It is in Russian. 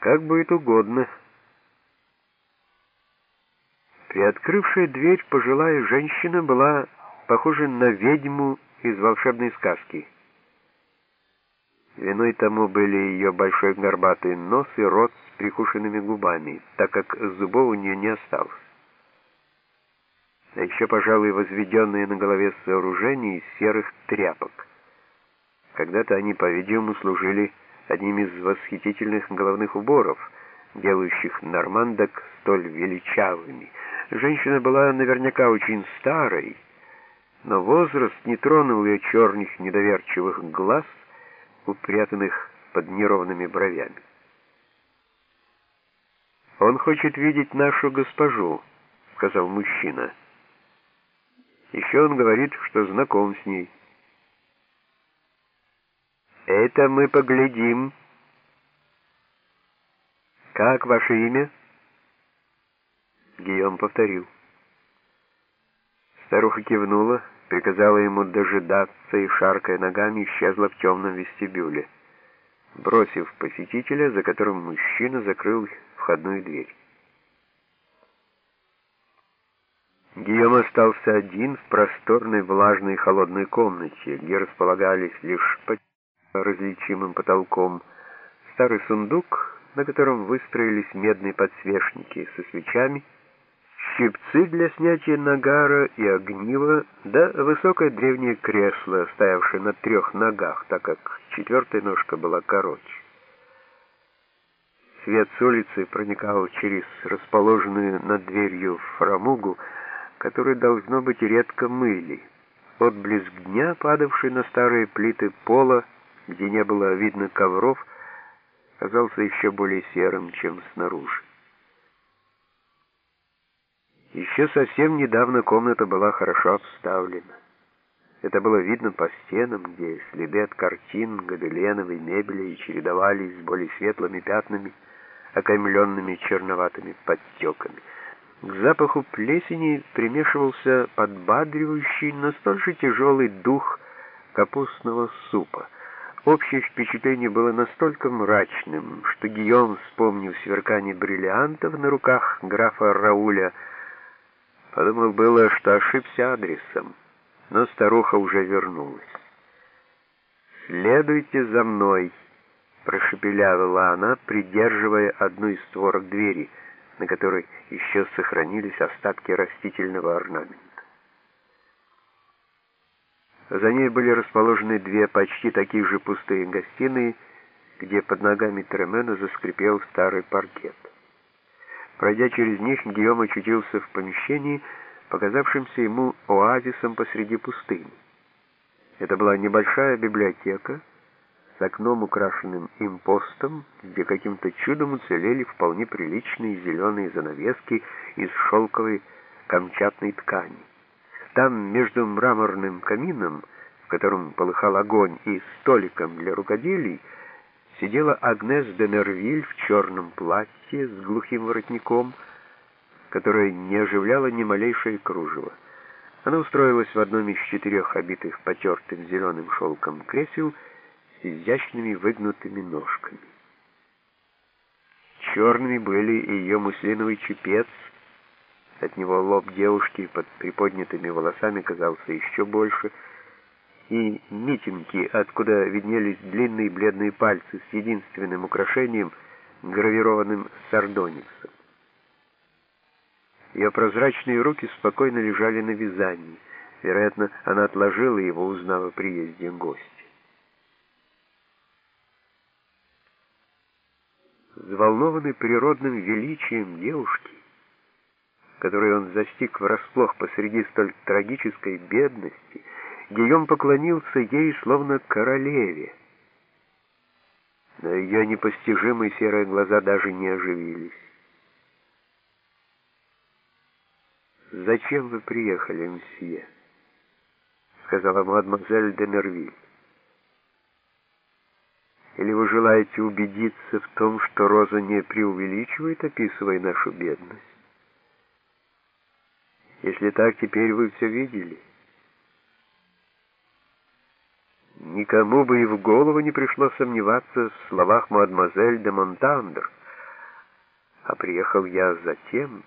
Как будет угодно. Приоткрывшая дверь пожилая женщина была похожа на ведьму из волшебной сказки. Виной тому были ее большой горбатый нос и рот с прикушенными губами, так как зубов у нее не осталось. А еще, пожалуй, возведенные на голове сооружения из серых тряпок. Когда-то они, по-видимому, служили одним из восхитительных головных уборов, делающих нормандок столь величавыми. Женщина была наверняка очень старой, но возраст не тронул ее черных недоверчивых глаз, упрятанных под неровными бровями. «Он хочет видеть нашу госпожу», — сказал мужчина. «Еще он говорит, что знаком с ней». «Это мы поглядим». «Как ваше имя?» Гийом повторил. Старуха кивнула, приказала ему дожидаться и, шаркая ногами, исчезла в темном вестибюле, бросив посетителя, за которым мужчина закрыл входную дверь. Гийом остался один в просторной, влажной, холодной комнате, где располагались лишь различимым потолком старый сундук, на котором выстроились медные подсвечники со свечами, щипцы для снятия нагара и огнива, да высокое древнее кресло, стоявшее на трех ногах, так как четвертая ножка была короче. Свет с улицы проникал через расположенную над дверью фрамугу, которую, должно быть, редко мыли. Отблеск дня, падавший на старые плиты пола, где не было видно ковров, казался еще более серым, чем снаружи. Еще совсем недавно комната была хорошо обставлена. Это было видно по стенам, где следы от картин, гобеленов и мебели чередовались с более светлыми пятнами, окаймленными черноватыми подтеками. К запаху плесени примешивался подбадривающий, но столь же тяжелый дух капустного супа. Общее впечатление было настолько мрачным, что Гийом, вспомнив сверкание бриллиантов на руках графа Рауля, Подумал было, что ошибся адресом, но старуха уже вернулась. «Следуйте за мной», — прошепелявила она, придерживая одну из створок двери, на которой еще сохранились остатки растительного орнамента. За ней были расположены две почти такие же пустые гостиные, где под ногами Тремена заскрипел старый паркет. Пройдя через них, Гийом очутился в помещении, показавшемся ему оазисом посреди пустыни. Это была небольшая библиотека с окном, украшенным импостом, где каким-то чудом уцелели вполне приличные зеленые занавески из шелковой камчатной ткани. Там, между мраморным камином, в котором полыхал огонь, и столиком для рукоделий, сидела Агнес де Нервиль в черном платье с глухим воротником, которое не оживляло ни малейшее кружево. Она устроилась в одном из четырех обитых потертым зеленым шелком кресел с изящными выгнутыми ножками. Черными были и ее муслиновый чепец, от него лоб девушки под приподнятыми волосами казался еще больше — и митинги, откуда виднелись длинные бледные пальцы с единственным украшением, гравированным сардониксом. Ее прозрачные руки спокойно лежали на вязании. Вероятно, она отложила его, узнав о приезде гостя. Взволнованный природным величием девушки, которую он застиг врасплох посреди столь трагической бедности, Гийом поклонился ей, словно королеве. Но ее непостижимые серые глаза даже не оживились. «Зачем вы приехали, мсье?» — сказала мадемуазель де Нервиль. «Или вы желаете убедиться в том, что Роза не преувеличивает, описывая нашу бедность? Если так, теперь вы все видели». Никому бы и в голову не пришло сомневаться в словах мадемуазель де Монтандр — А приехал я затем,